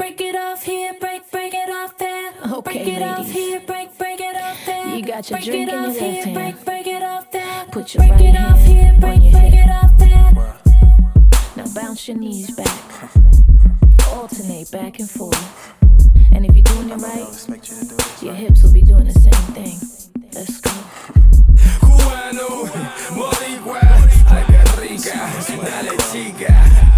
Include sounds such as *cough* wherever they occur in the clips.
break it off here, break, break it off there. Okay, break it off ladies. here, break, break it off there. You got your break drink it in your off left here, hand. break, break it off there. Put your break right it off hand here, on break, your break hip. it off there. Now bounce your knees back. Alternate back and forth. And if you're doing it right, your hips will be doing the same thing. Let's go. Cubano, boricua, ay rica, dale chica.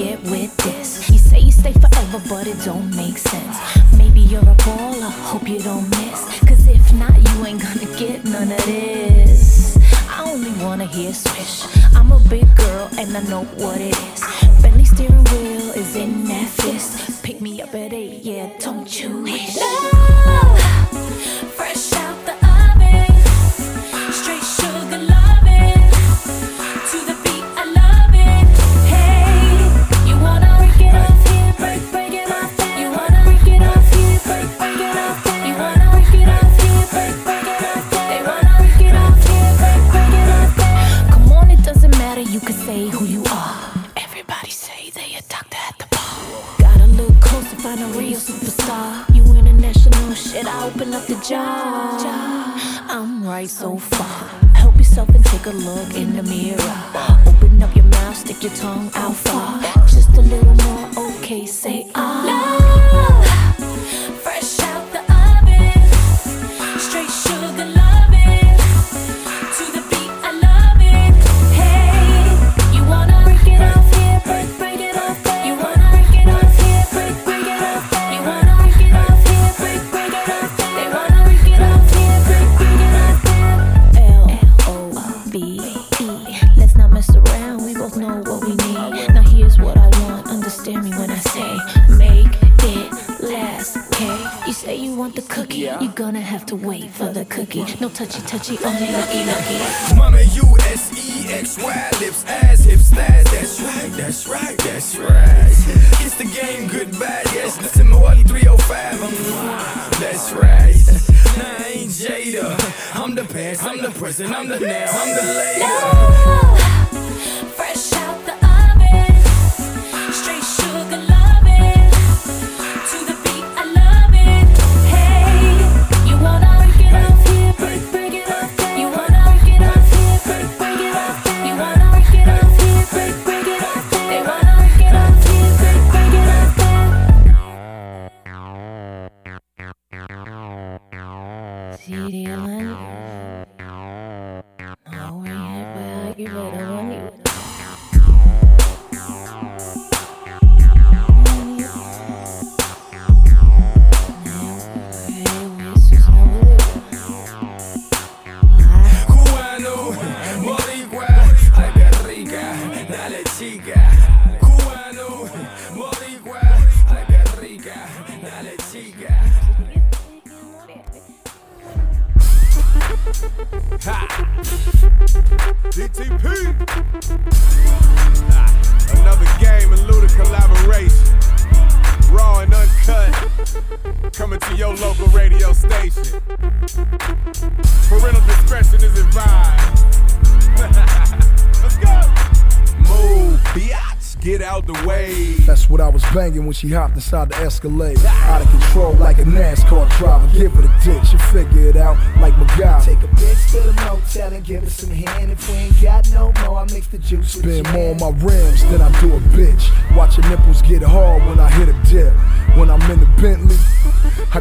Get with this. You say you stay forever, but it don't make sense. Maybe you're a baller, hope you don't miss. Cause if not, you ain't gonna get none of this. I only wanna hear swish. I'm a big girl and I know what it is. Bentley steering wheel is in that fist. Pick me up at eight, yeah, don't you wish? I'm right so far. Help yourself and take a look in the mirror. Open up your mouth, stick your tongue out far. Just a little more, okay, say ah. Touchy touchy, only looky looky. Mama, U S E X Y, lips, ass, hips, thighs. That's right, that's right, that's right. It's the game, good, goodbye, yes. Listen, Milwaukee 305. mm, That's right. Nah, I ain't Jada. I'm the past, I'm the present, I'm the now, I'm the later. She hopped inside the Escalade. Out of control like a NASCAR driver. Give her the dick, she figure it out like MacGyver. Take a bitch to the motel and give her some hand. If we ain't got no more, I mix the juice with Spend more on my rims than I do a bitch. Watch your nipples get hard when I hit a dip.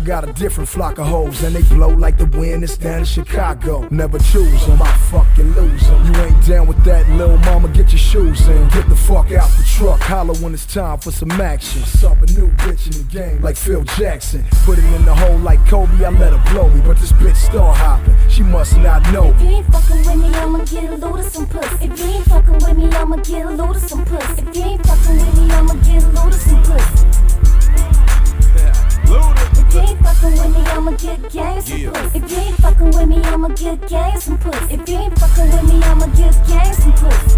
Got a different flock of hoes and they blow like the wind that's down in Chicago. Never choose them, I fucking lose 'em. You ain't down with that, little mama, get your shoes in. Get the fuck out the truck, holler when it's time for some action. Sup a new bitch in the game like Phil Jackson. Put it in the hole like Kobe, I let her blow me. But this bitch star hopping, she must not know If you ain't fucking with me, I'ma get a load of some pussy. If you ain't fucking with me, I'ma get a load of some pussy. If you ain't fucking with me, I'ma get a load of some pussy. Luda. If you ain't fucking with me, I'ma get gang some pussy. If you ain't fucking with me, I'ma get gang some pussy. If you ain't fucking with me, I'ma get gang some pussy.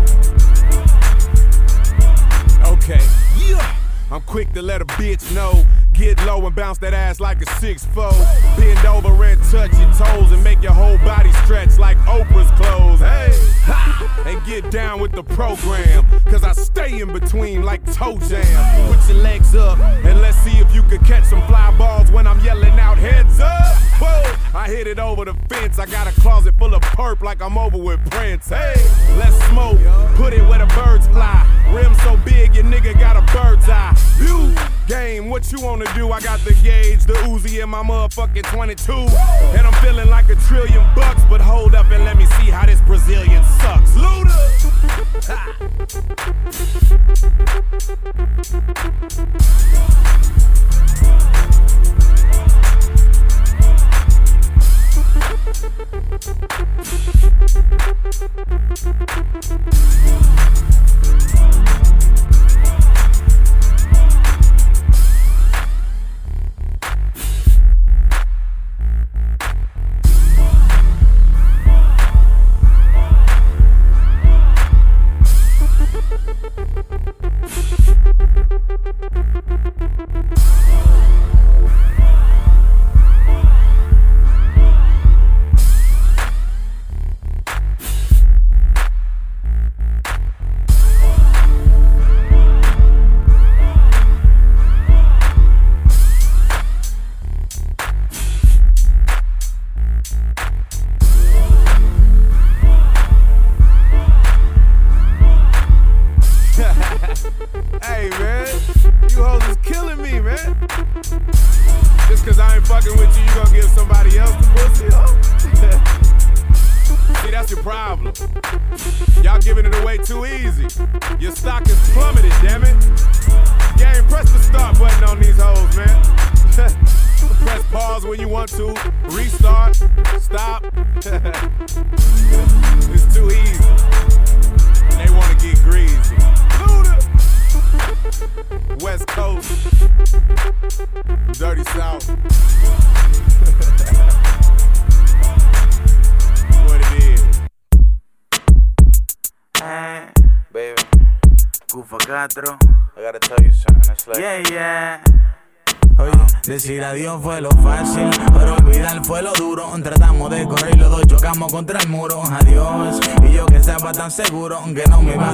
Okay, yeah. I'm quick to let a bitch know. Get low and bounce that ass like a six four. Bend over and touch your toes and make your whole body stretch like Oprah's clothes. Hey, ha! *laughs* and get down with the program. Cause I stay in between like toe jam. Put your legs up and let's see if you can catch some fly balls when I'm yelling out heads up. Whoa, I hit it over the fence. I got a closet full of perp like I'm over with Prince. Hey, let's smoke. Put it where the birds fly. Rim so big, your nigga got a bird's eye. View game, what you wanna do? I got the gauge, the Uzi in my motherfucking 22. And I'm feeling like a trillion bucks, but hold up and let me see how this Brazilian sucks. Luda!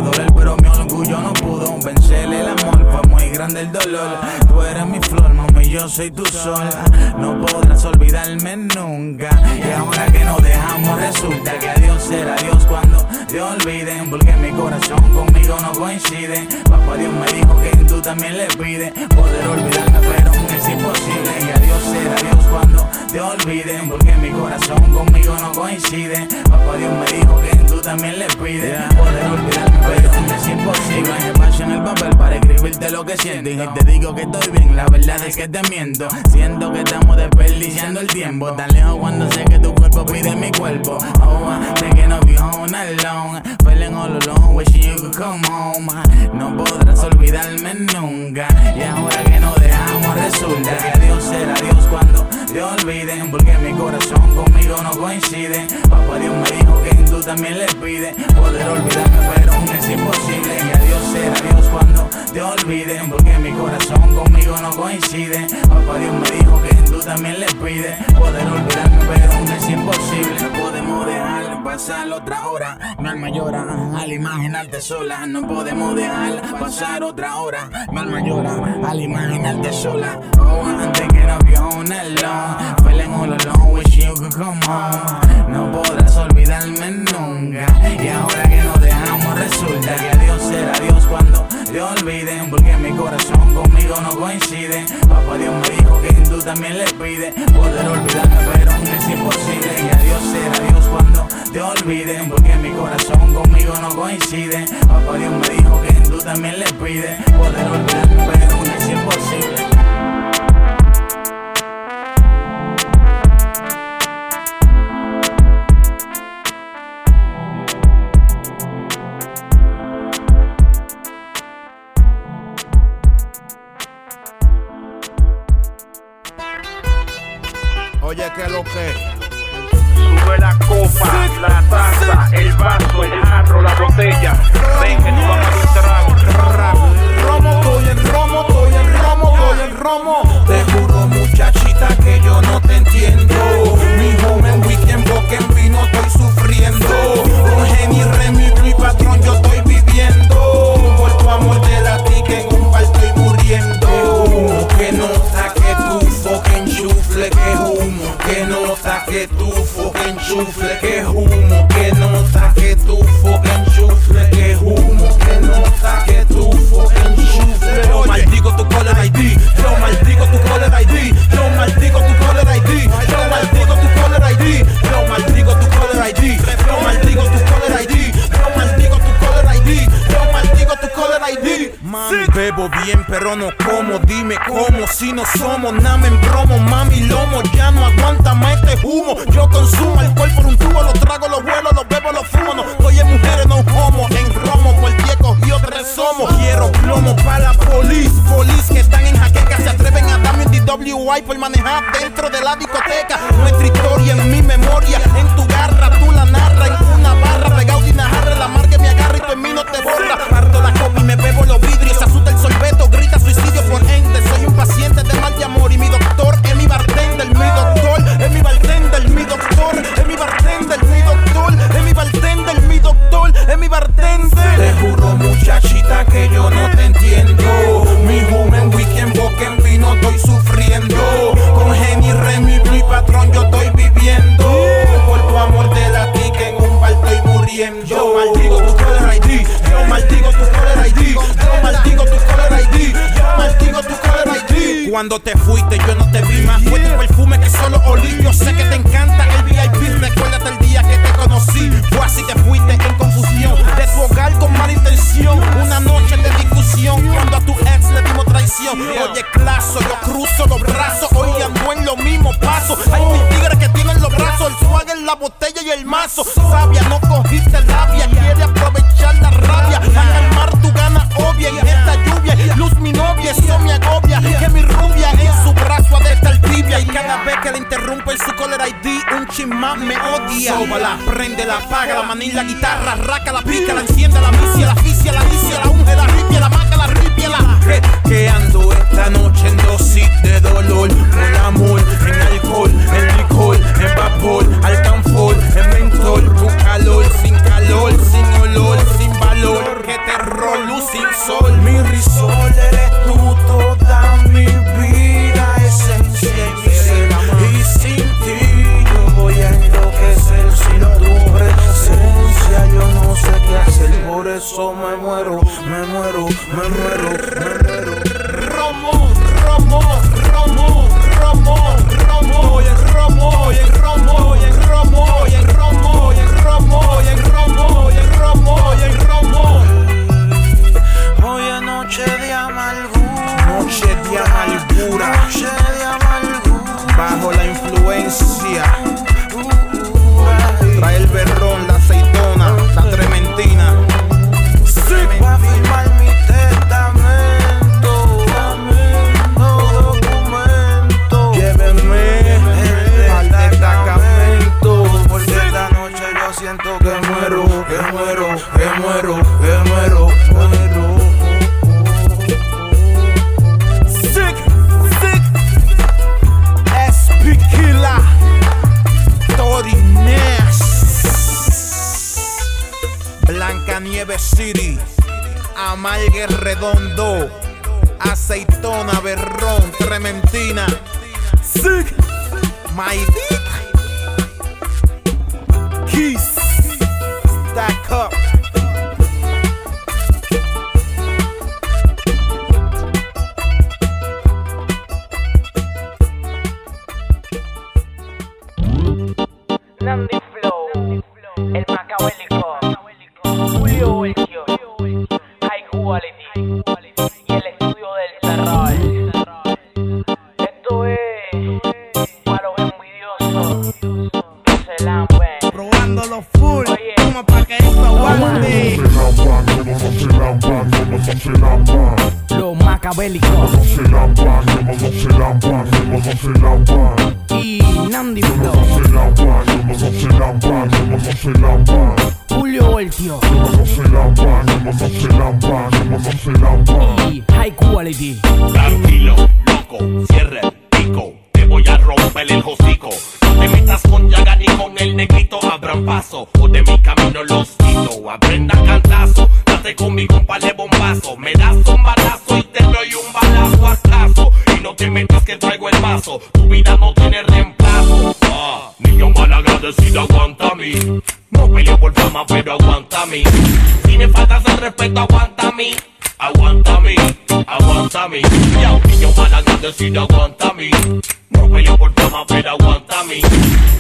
Doler, pero mi orgullo no pudo vencer el amor. Fue muy grande el dolor. Tú eres mi flor, mami, yo soy tu sol. No podrás olvidarme nunca. Y ahora que nos dejamos, resulta que adiós será adiós cuando te olviden. Porque mi corazón conmigo no coincide. Papá Dios me dijo que tú también le pides poder olvidarme, pero es imposible. Y adiós será adiós cuando te olviden. Porque mi corazón conmigo no coincide. Papá Dios me dijo que también le pides poder olvidarme, pero es imposible. Me paso en el papel para escribirte lo que siento. Y te digo que estoy bien, la verdad es que te miento. Siento que estamos desperdiciando el tiempo. Tan lejos cuando sé que tu cuerpo pide mi cuerpo. Oh, thinking of you all night long. Feeling all alone, wishing you could come home. No podrás olvidarme nunca. Y ahora que nos dejamos, resulta que adiós será adiós cuando te olviden. Porque mi corazón conmigo no coincide. Papá Dios me dijo que tú también le pides poder olvidarme, pero es imposible. Y adiós será adiós cuando te olviden. Porque mi corazón conmigo no coincide. Papá Dios me dijo que también le pides poder olvidarme, pero es imposible. No podemos dejar pasar otra hora. Mi alma llora al imaginarte sola. No podemos dejar pasar otra hora. Mi alma llora al imaginarte sola. Oh, I'm thinking of you all long. Feeling all alone, wish you could come. No podrás olvidarme nunca. Y ahora que nos dejamos, resulta que adiós será adiós cuando te olviden. Porque mi corazón conmigo no coincide. Papá Dios me dijo que tú también le pides poder olvidarme, pero es imposible. Y adiós será adiós cuando te olviden. Porque mi corazón conmigo no coincide. Papá Dios me dijo que tú también le pides poder olvidarme, pero es imposible. Sube la copa, la taza, el vaso, el jarro, la botella. Ven que tú vas a trago. Romo, estoy en romo, estoy en romo, estoy en romo. Te juro, muchachita, que yo no te entiendo. Mi home en weekend, boca en vino, estoy sufriendo. Con Jenny, Remy, Ripa, sur mon âme luz sin sol. Mi risol eres tú, toda mi vida esencia en mi ser. Y sin ti yo voy a enloquecer. Sin tu presencia yo no sé qué hacer. Por eso me muero, me muero, me muero. Me muero. amalgue redondo, aceitona, berrón, trementina, mientras que traigo el paso. Tu vida no tiene reemplazo. Ah, niño mal agradecido, aguanta a mí. No peleo por fama, pero aguanta a mí. Si me faltas el respeto, aguanta a mí. Aguanta a mí, aguanta a mí. Ya un niño mal agradecido, aguanta a mí. No peleo por fama, pero aguanta a mí.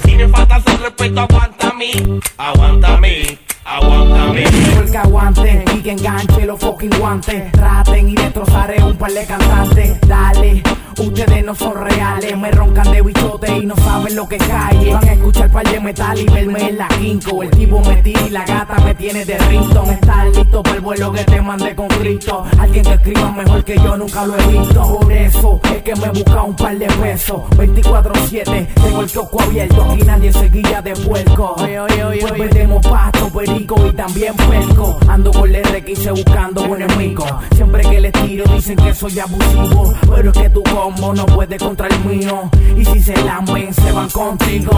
Si me faltas el respeto, aguanta a mí. Aguanta a mí. Aguántame. Porque aguante y que enganche los fucking guantes. Traten y destrozaré un par de cantantes. Dale. Ustedes no son reales, me roncan de bichote y no saben lo que calle. Van a escuchar par de metal y verme en la quinco. El tipo me tira y la gata me tiene de rington. Estás listo para el vuelo que te mandé con Cristo. Alguien que escriba mejor que yo nunca lo he visto. Por eso es que me busca un par de pesos. 24-7, tengo el coco abierto. Aquí nadie se guía de puerco. Pues perdemos pasto, pues y también puerco. Ando con el RX buscando buen enemigo. Siempre que les tiro dicen que soy abusivo. Pero es que tu combo no puede contra el mío. Y si se lamben, se van contigo.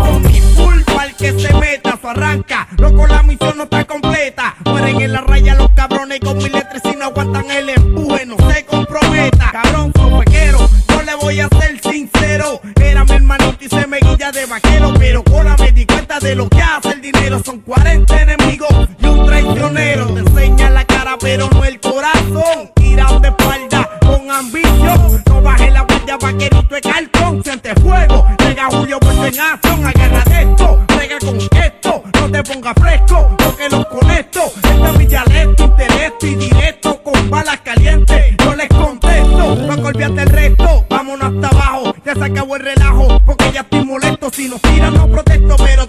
Culpa al que se meta, su arranca. Loco, la misión no está completa. Mueren en la raya los cabrones con mil letras y no aguantan el empuje. No se comprometa, cabrón, pequero. Yo le voy a ser sincero. Era mi hermanito y se me guilla de vaquero. Pero ahora me di cuenta de lo que hace el dinero. Son 40 enemigos traicionero. Te enseña la cara, pero no el corazón. Tirado de espalda con ambición. No baje la guardia, vaquerito de cartón. Siente fuego, llega Julio puesto en acción. Agarra esto, pega con esto. No te pongas fresco, porque los conecto. Este es mi dialecto, intelecto y directo. Con balas calientes, no les contesto. No olvídate el resto, vámonos hasta abajo. Ya se acabó el relajo, porque ya estoy molesto. Si nos tiran, no protesto, pero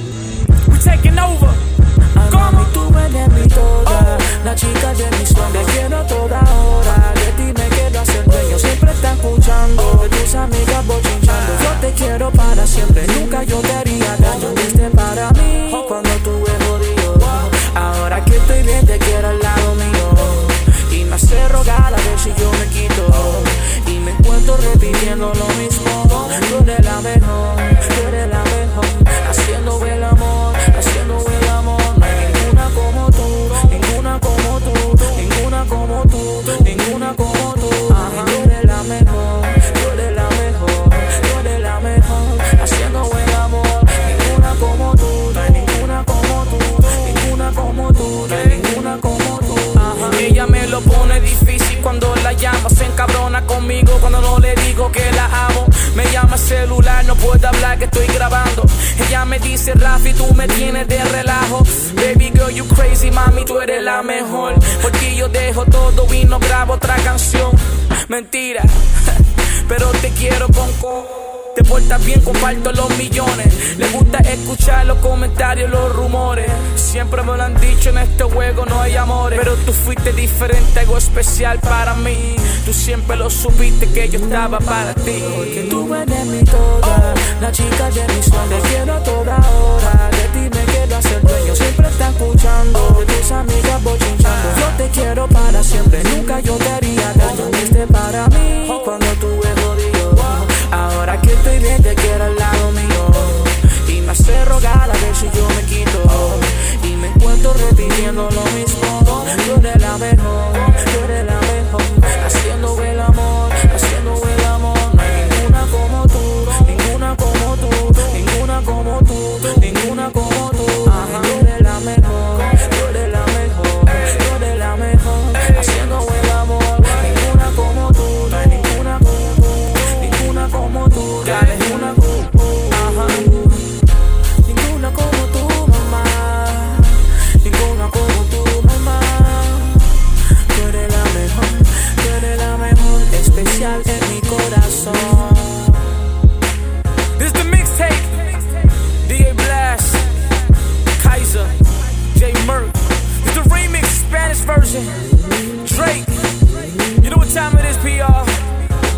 We taking over. Mami, tú eres mi toda, oh. la chica de mis sueños. Te quiero toda hora, de ti me fuiste diferente, algo especial para mí. Tú siempre lo supiste que yo estaba para ti. Porque tú eres mi toda, la chica de mis sueños. Te quiero toda hora, de ti me quiero hacer dueño. Siempre está escuchando, tus amigas bochinchando. Yo te quiero para siempre, nunca yo te haría daño. Viste para mí cuando tuve jodido. Ahora que estoy bien, te quiero al lado mío. Y me hace rogar a ver si yo me quito. Y me encuentro repitiendo lo mismo. Tú eres la mejor,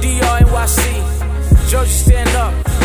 DR NYC. Georgia, stand up.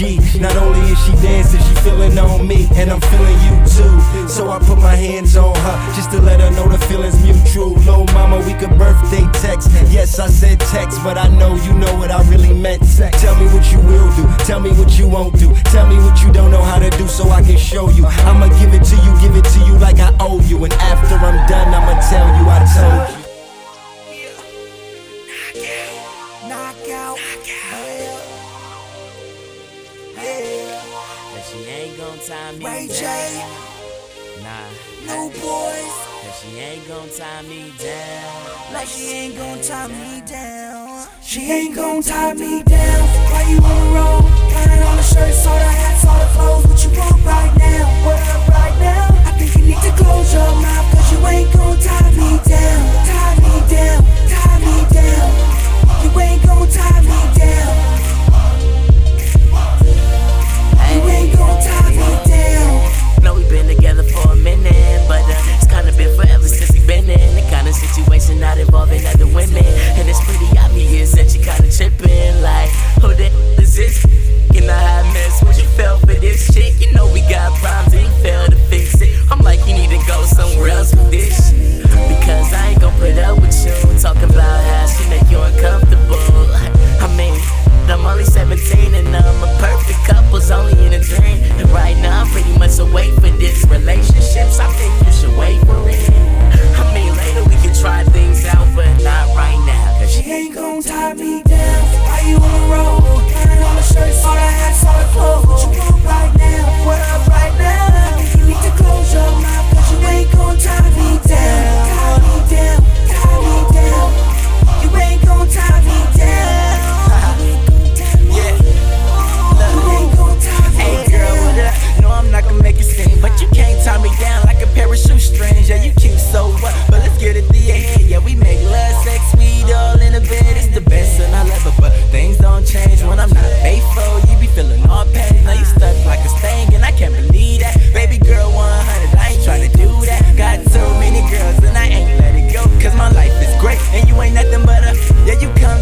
Not only is she dancing, she feeling on me, and I'm feeling you too. So I put my hands on her, just to let her know the feeling's mutual. Little mama, we could birthday text. Yes, I said text, but I know you know what I really meant. Tell me what you will do, tell me what you won't do, tell me what you don't know how to do so I can show you. I'ma give it to you, give it to you like I owe you. And after I'm done, I'ma tell you I told you. Tie me Ray down. J. Nah. New boys. That she ain't gon' tie me down. Like she ain't gon' tie me down. She ain't gon' tie me down. Why you wanna roll? Counting all the shirts, all the hats, all the clothes. What you want right now? What up right now? I think you need to close your mouth, cause you ain't gon' tie me down. Tie me down, tie me down. You ain't gon' tie me down. Situation not involving other women. And it's pretty obvious that you kinda tripping, like, who the is this? You know how I mess with you fell for this shit. You know we got problems and you fail to fix it. I'm like, you need to go somewhere else with this. shit. Because I ain't gon' put up with you. Talking about how she make you uncomfortable. I mean, I'm only 17 and I'm a perfect couple's only in a dream. And right now I'm pretty much away for this. Relationships, I think you should wait for it. Try things out, but not right now. Cause She ain't gon' tie me down. Why you wanna roll? Counting all the shirts, all the hats, all the clothes. What you want right now? What up right now? You need to close your mouth, cause you ain't gon' tie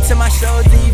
to my shows, and you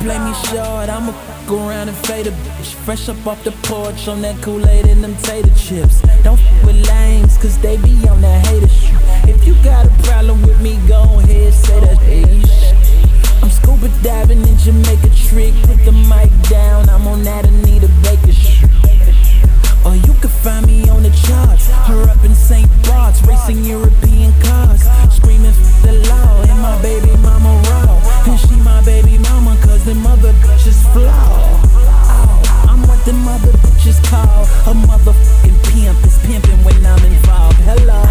play me short, I'ma f around and fade a bitch. Fresh up off the porch on that Kool-Aid and them tater chips. Don't f with lames, cause they be on that hater shit. If you got a problem with me, go ahead, say that bitch. I'm scuba diving in Jamaica trick, put the mic down, I'm on that Anita Baker shit. Or you can find me on the charts, her up in St. Bart's, racing European cars, screaming the law, and my baby mama raw, and she my baby mama them mother bitches flaw. I'm what them mother bitches call a motherfucking pimp. It's pimping when I'm involved. Hello.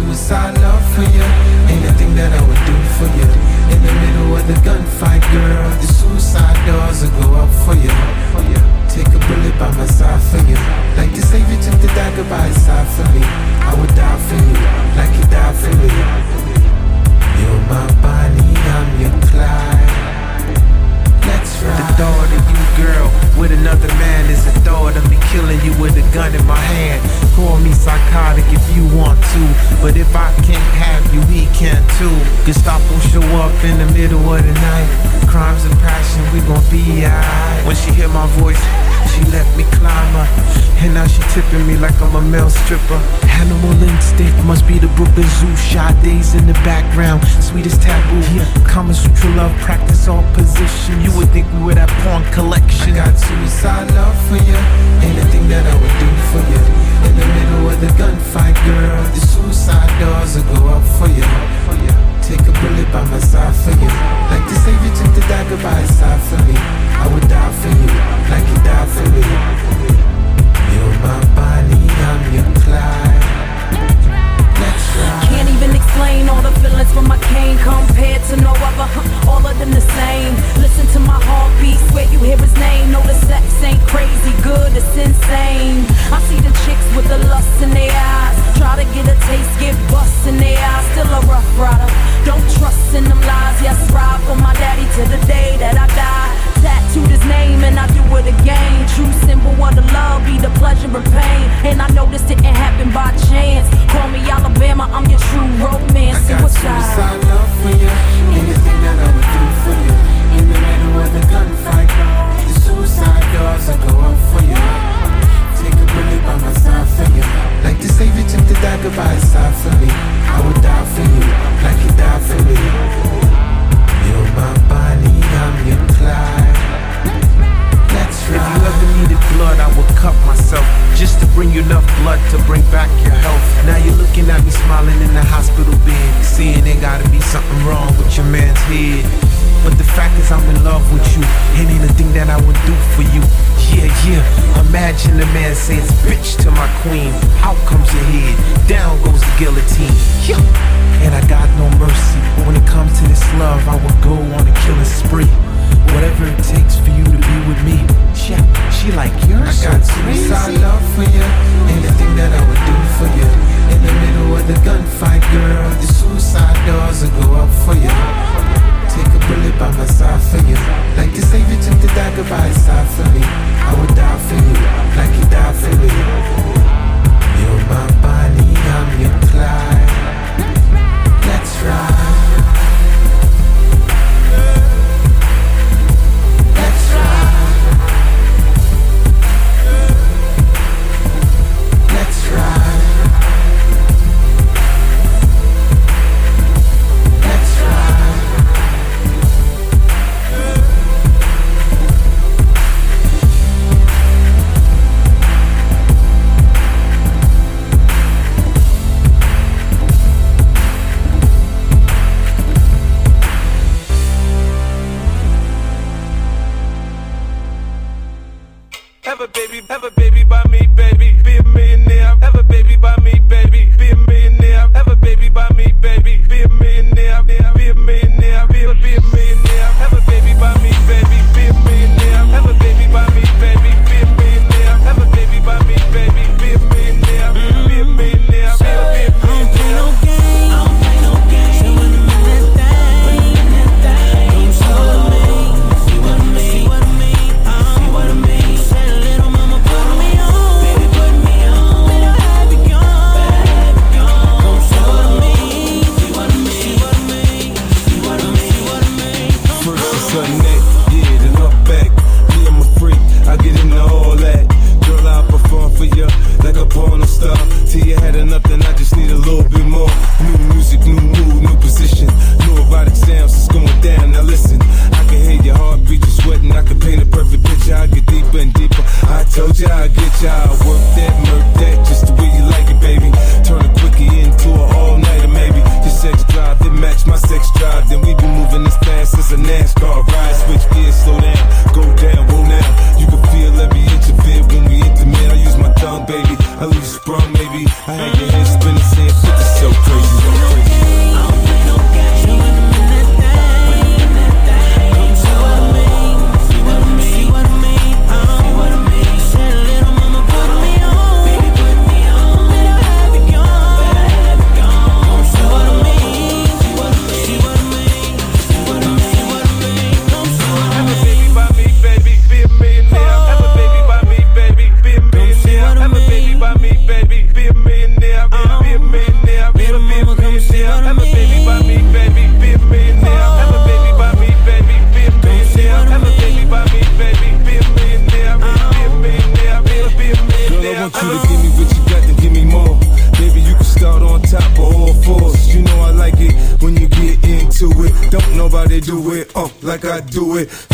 suicide love for you. Anything that I would do for you. In the middle of the gunfight, girl, the suicide doors will go up for you. Take a bullet by my side for you. Like the savior took the dagger by his side for me. I would die for you, like you died for me. You're my Bonnie, I'm your Clyde. The thought of you, girl, with another man is the thought of me killing you with a gun in my hand. Call me psychotic if you want to, but if I can't have you, he can too. Gestapo show up in the middle of the night. Crimes and passion, we gon' be alright. When she hear my voice, she let me climb her, and now she tipping me like I'm a male stripper. Animal instinct must be the Brooklyn Zoo. Sade in the background, sweetest taboo. Yeah. Kama Sutra love, practice all position. You would think we were that porn collection. I got suicide love for you, anything that I would do for you. In the middle of the gunfight, girl, the suicide doors will go up for you. Take a bullet by my side for you. Like the savior took the dagger by his side for me. I would die for you, like you died for me. You're my Bonnie, I'm your Clyde. Can't even explain all the feelings my cane compared to no other. All of them the same. Listen to my heartbeat, swear you hear his name. No, the sex ain't crazy good, it's insane. I see the chicks with the lust in their eyes. Try to get a taste, get bust in their eyes. Still a rough rider. Don't trust in them lies. Yes, ride for my daddy to the day that I die. Tattooed his name and I do it again. True symbol of the love, be the pleasure and pain. And I know this didn't happen by chance. Call me Alabama, I'm your true romance. I got suicide love for you. Anything that I would do for you. In the middle of the gunfight, the suicide doors will go up for you. Bullet by my side for you. Like the savior took the dagger by his side for me. I would die for you, like you died for me. You're my Bonnie, I'm your Clyde. Let's ride. If you ever needed blood, I would cut myself just to bring you enough blood to bring back your health. Now you're looking at me smiling in the hospital bed, seeing there gotta be something wrong with your man's head. But the fact is, I'm in love with you. It ain't a thing that I would do for you. Yeah, yeah. Imagine a man says bitch to my queen. Out comes your head, down goes the guillotine. Yeah. And I got no mercy. But when it comes to this love, I would loose, bro. Maybe I had your head spinning, saying shit so crazy. Do it.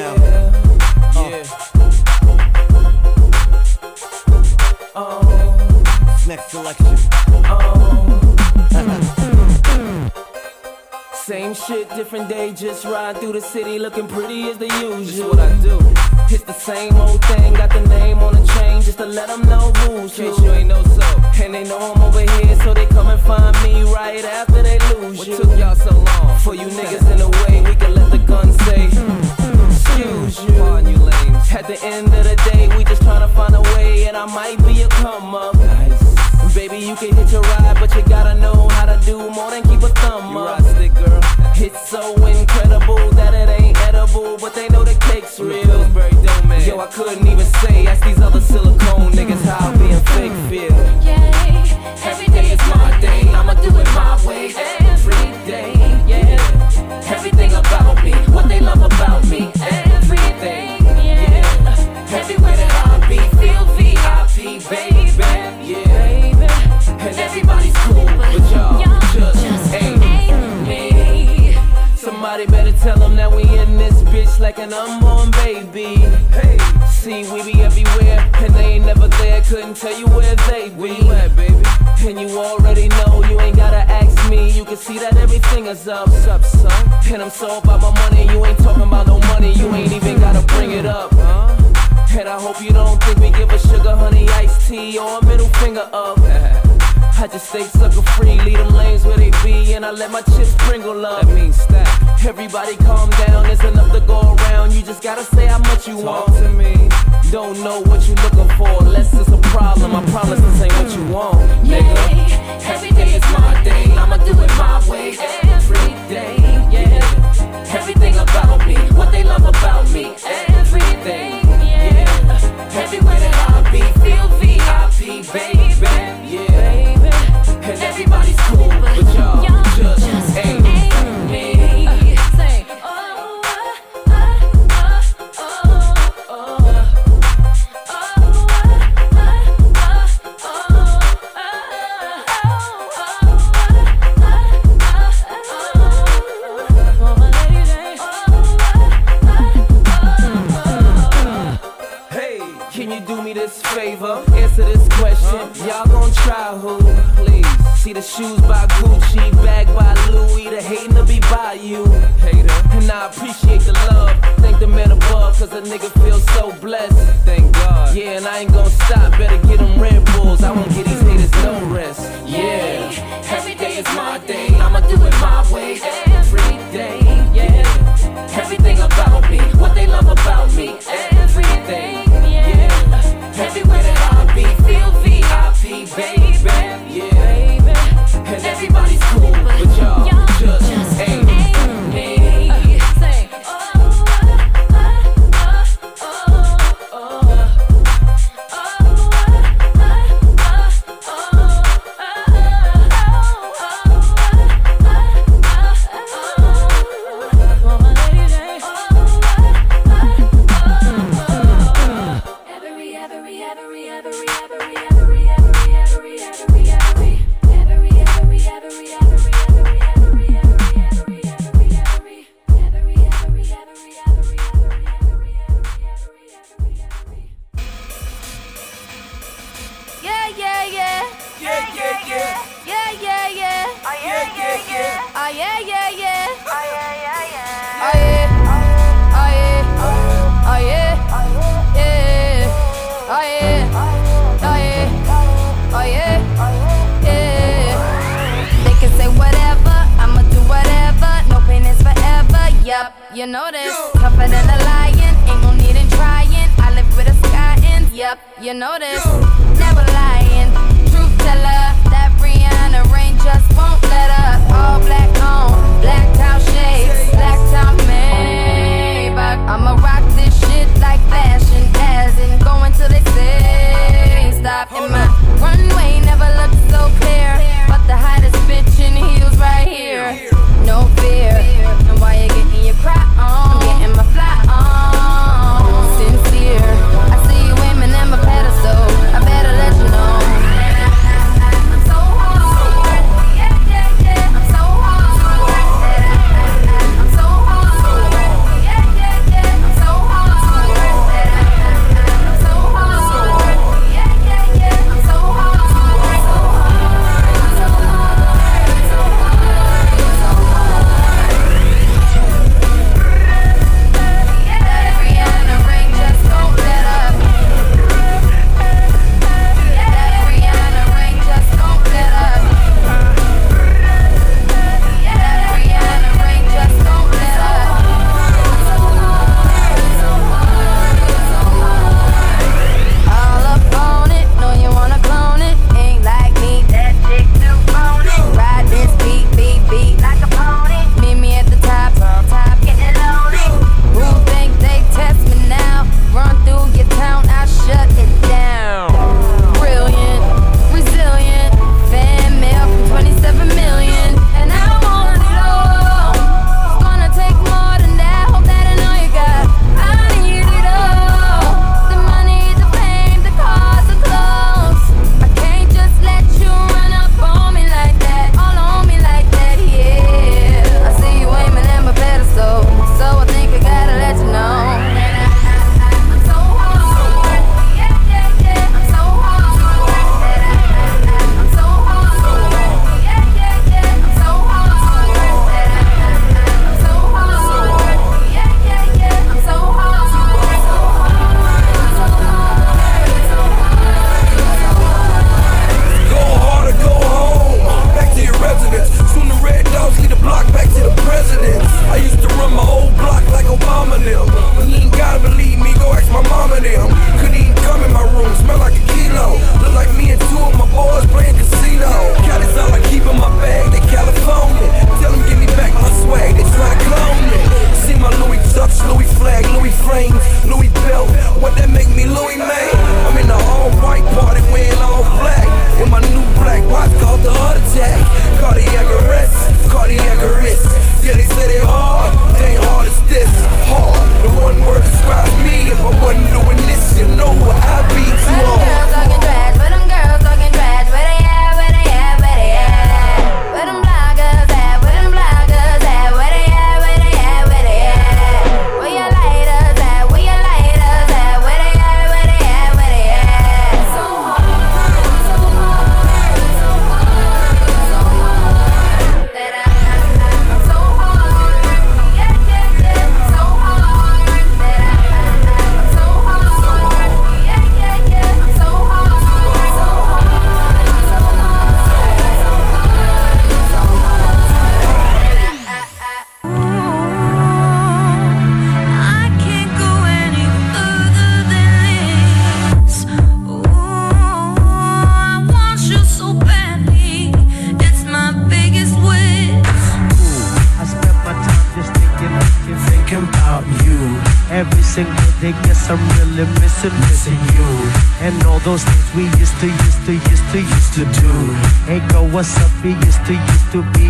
Rock with me. Yeah. Oh. Next selection. Uh-huh. Same shit, different day, just ride through the city looking pretty as the usual. This what I do. It's the same old thing, got the name on the chain just to let them know who's who. you ain't know so. And they know I'm over here, so they come and find me right after they lose what you. What took y'all so long? For you niggas in the way, we can let the gun say, excuse you. Pardon you lames. At the end of the day, we just tryna find a way, and I might be a come up. Nice. Baby, you can hit your ride, but you gotta know how to do more than keep a thumb up. Stick, girl. It's so incredible that it ain't edible, but they know the cake's real. Yo, I couldn't even say, ask these other silicone mm. niggas how being fake feel. Every see that everything is up, up, son. And I'm so about my money, you ain't talking about no money. You ain't even gotta bring it up, huh? And I hope you don't think we give a sugar honey iced tea or a middle finger up. *laughs* I just stay sucker free, leave them lanes where they be, and I let my chips sprinkle up. That means stack. Everybody calm down, there's enough to go around. You just gotta say how much you Talk want to me. Don't know what you're looking for, unless it's a problem. I promise this ain't what you want, nigga. Every day is my day, I'ma do it my way. Day, yeah. Everything this favor? Answer this question. Y'all gon' try who? Please. See the shoes by Gucci, bag by Louis. The hating to be by you. Hater. And I appreciate the love. Thank the man above, cause a nigga feels so blessed. Thank God. Yeah, and I ain't gon' stop. Better get them Red Bulls. I won't get these haters no rest. Yeah. Every day is my day. I'ma do it my way. Every day. Yeah. Everything about me. What they love about me.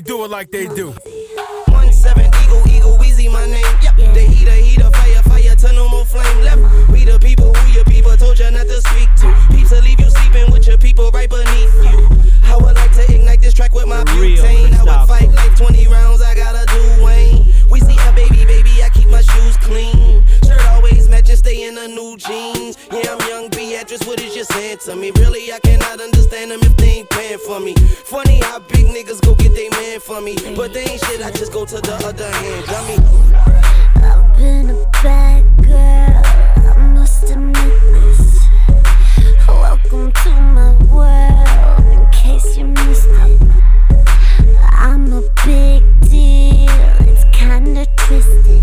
Do it like they actress, what is you saying to me? Really, I cannot understand them if they ain't paying for me. Funny how big niggas go get they man for me. But they ain't shit, I just go to the other hand, dummy. I've been a bad girl, I must admit this. Welcome to my world, in case you missed it. I'm a big deal, it's kinda twisted.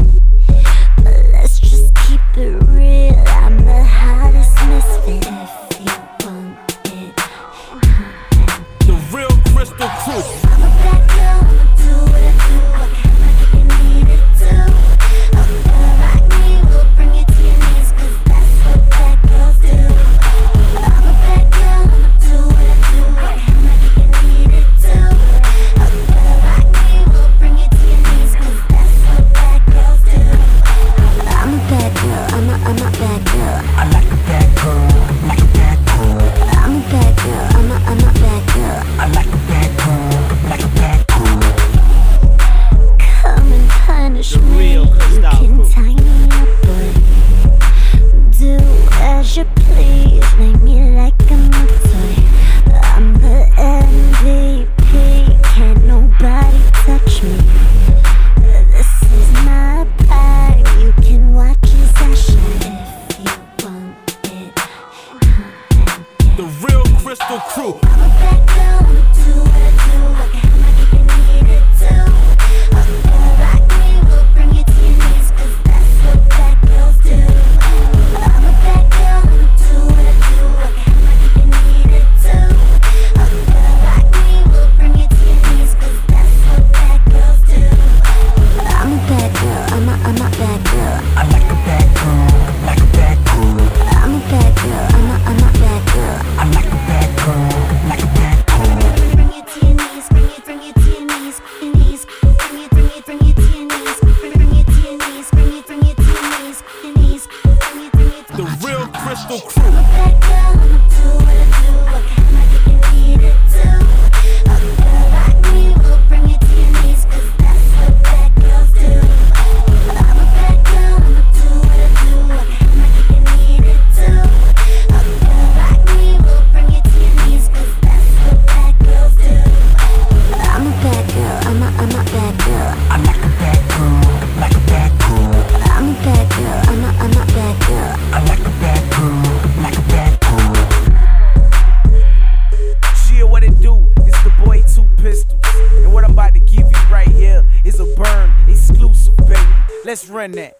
That.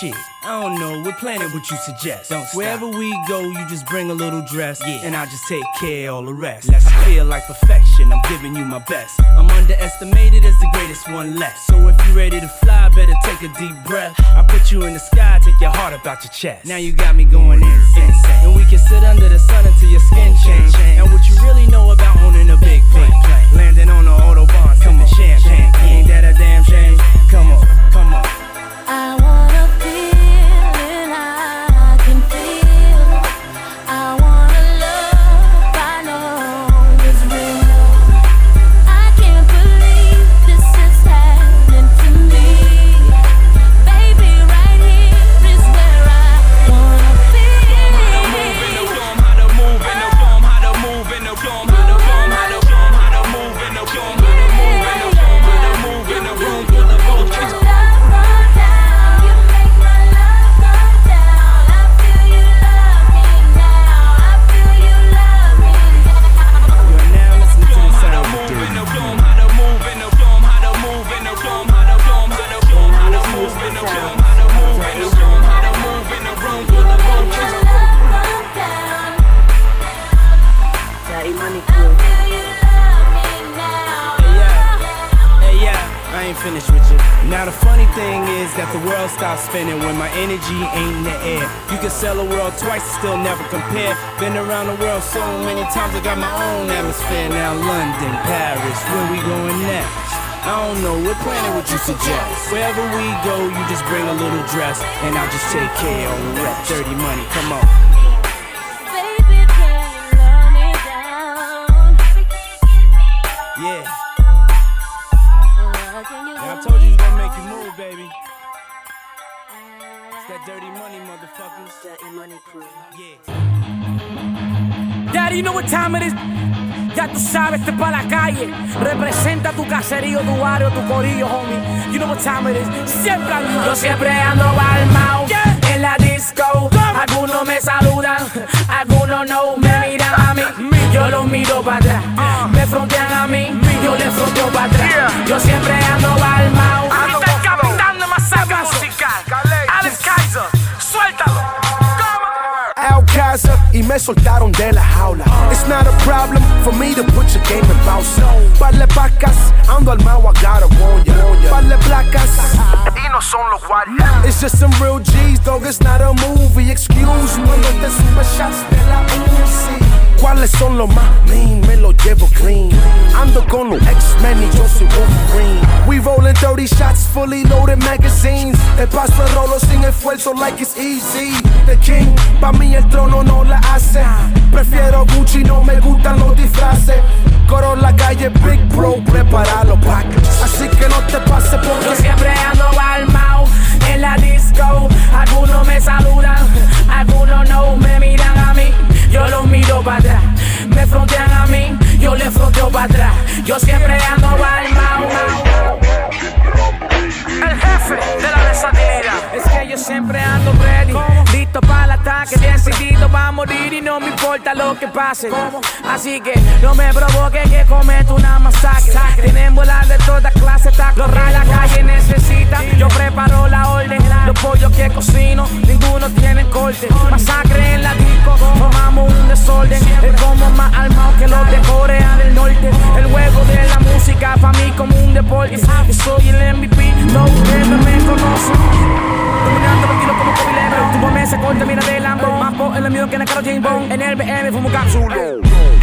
Shit, I don't know. We're planning what you suggest. Don't stop. Wherever we go, you just bring a little dress, yeah. and I'll just take care of all the rest. Let's feel like perfection. I'm giving you my best. I'm underestimated as the greatest one left. So if you're ready to fly, better take a deep breath. I put you in the sky, take your heart up out your chest. Now you got me going insane, and we can sit under the sun until your skin change. And what you really know about owning a big plane, landing on the autobahn, sipping champagne. Ain't that a damn shame? Come on, come on. Spinning when my energy ain't in the air. You can sell a world twice, still never compare. Been around the world so many times, I got my own atmosphere. Now, London, Paris, where we going next? I don't know, we're planning what you suggest. Wherever we go, you just bring a little dress, and I'll just take care of the rest. Dirty money, come on. Yeah. Yeah, I told you he's gonna make you move, baby. Dirty money, motherfuckers. Dirty Money Crew. Yeah. Daddy, you know what time it is? Ya tú sabes, te pa' la calle. Representa tu caserío, tu barrio, tu corillo, homie. You know what time it is? Siempre al Yo siempre ando balmao en la disco. Algunos me saludan, algunos no me miran a mí. Yo los miro para atrás. Me frontean a mí, yo les fronteo para atrás. Yo siempre ando balmao. El capitán de masacre musical. Suéltalo. Alcázar y me soltaron de la jaula. It's not a problem for me to put your game in pausa. Parle vacas, ando al mau, I gotta warn ya. Parle placas, y no son los guardias. It's just some real G's, dog, it's not a movie. Excuse me, no te sube shots de la Uzi. ¿Cuáles son los más mean? Me lo llevo clean. Ando con los X-Men y yo soy Wolverine. We rolling 30 shots, fully loaded magazines. Te paso el rolo sin esfuerzo, like it's easy. The king, pa' mí el trono no la hace. Prefiero Gucci, no me gustan los disfraces. Coro la calle, Big Bro, prepara los packages. Así que no te pases porque Yo siempre ando balmao en la disco. Algunos me saludan, algunos no me miran a mí. Yo los miro para atrás, me frontean a mí, yo les fronteo para atrás. Yo siempre ando balmao. El jefe de la versatilidad. Es que yo siempre ando ready, listo para el ataque, decidido va a morir y no me importa lo que pase. Así que no me provoque que cometo una masacre. Tenemos la de toda clase, tacos que la calle necesita. Yo preparo la orden, los pollos que cocino, ninguno tiene corte. Masacre en la disco, formamos un desorden. El como más armado que los de Corea del Norte. El juego de la música para mí como un deporte. Yo soy el MVP, no ustedes me conocen. Dominando los kilos como Kobe Lebron Tu mamá se corta, mira de Lambo. Más po en el mío que en el carro James Bond. En el BM fumo cápsula.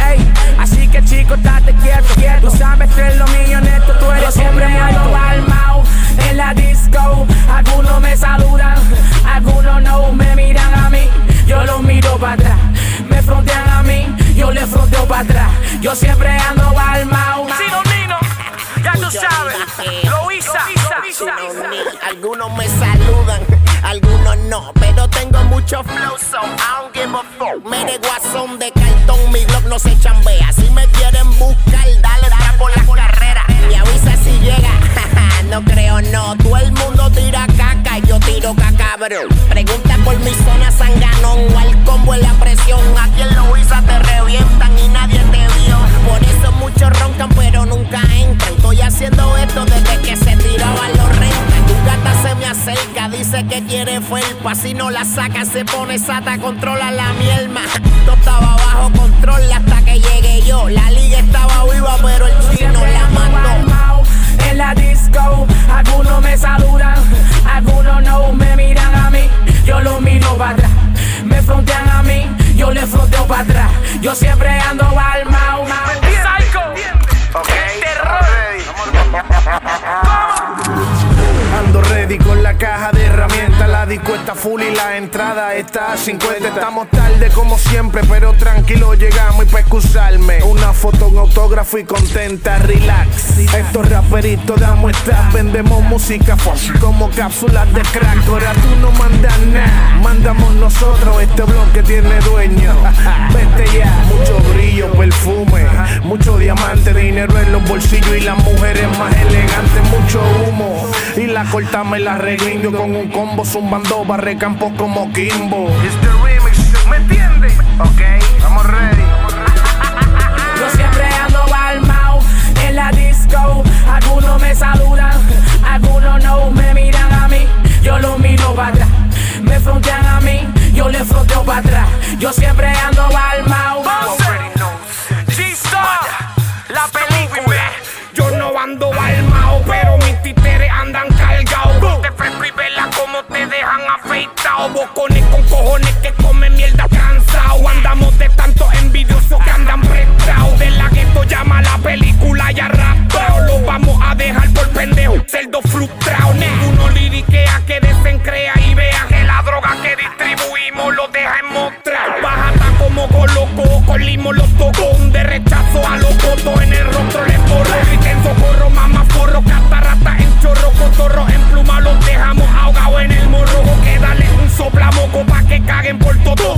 Ey, así que chico, estate quieto, quieto. Tú sabes que es lo mío, neto, tú eres Yo siempre me ando balmao en la disco Algunos me saludan, algunos no me miran a mí. Yo los miro para atrás, me frontean a mí. Yo les fronteo para atrás. Yo siempre ando balmao Sino Nino, ya tú sabes. Loisa, Algunos me saludan, algunos no, pero tengo mucho flow, so I don't give a fuck. Mere guasón de cartón, mi blog no se chambea. Si me quieren buscar, dale, dale por la carrera. Me avisa si llega, *laughs* no creo, no. Todo el mundo tira caca y yo tiro caca, bro. Pregunta por mi zona sanganón al combo en la presión. Aquí en Loiza te revientan y nadie te vio. Por eso muchos roncan, pero nunca entran. Estoy haciendo esto desde que se tiraban los rentas. Tu gata se me acerca, dice que quiere felpa. Si no la saca, se pone sata, controla la mielma. Todo estaba bajo control hasta que llegué yo. La liga estaba viva, pero el chino la mató. en la disco. Algunos me saludan, algunos no me miran a mí. Yo los miro para atrás, me frontean a mí, yo les fronteo para atrás. Yo siempre ando balmao. Psycho. Ando ready con la caja de disco está full y la entrada está a 50. Estamos tarde como siempre, pero tranquilo llegamos y para excusarme. Una foto, un autógrafo y contenta, relax. Estos raperitos damos estas, vendemos música fácil como cápsulas de crack. Ahora tú no mandas nada, mandamos nosotros. Este bloque tiene dueño. *laughs* Vete ya, mucho brillo, perfume, mucho diamante, dinero en los bolsillos y las mujeres más elegantes, mucho humo. Y la corta me la reguindio con un combo zumbando barre campos como Kimbo. It's the remix, ¿me entiendes? Ok, estamos ready. Yo siempre ando balmao en la disco. Algunos me saludan, algunos no me miran a mí. Yo los miro para atrás, me frontean a mí, yo les fronteo para atrás. Yo siempre ando balmao. G-Star, la película. Yo no ando balmao, Bocones con cojones que comen mierda cansado. Andamos de tanto envidiosos que andan prestados. De la gueto llama la película y arrastrado. Lo vamos a dejar por pendejo, cerdo frustrado. Ninguno liriquea que desencrea y vea que la droga que distribuimos lo deja en mostrar. Bajata como coloco, con limo los toco. Un de rechazo a los votos en el rostro les borro. Griten socorro, mamá forro, catarata en chorro, cotorro en Puerto Rico.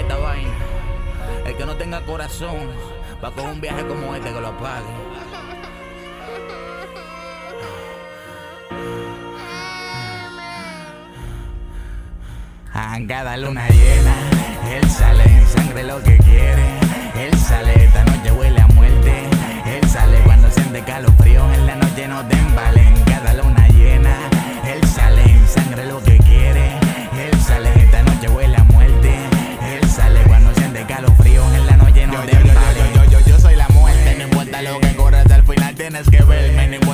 esta vaina. El que no tenga corazón va con un viaje como este que lo apague. A cada luna llena, él sale en sangre lo que quiere. Él sale esta noche huele a muerte. Él sale cuando siente calofríos en la noche no te embalen. Cada luna llena, él sale en sangre lo que quiere. Get que vuelven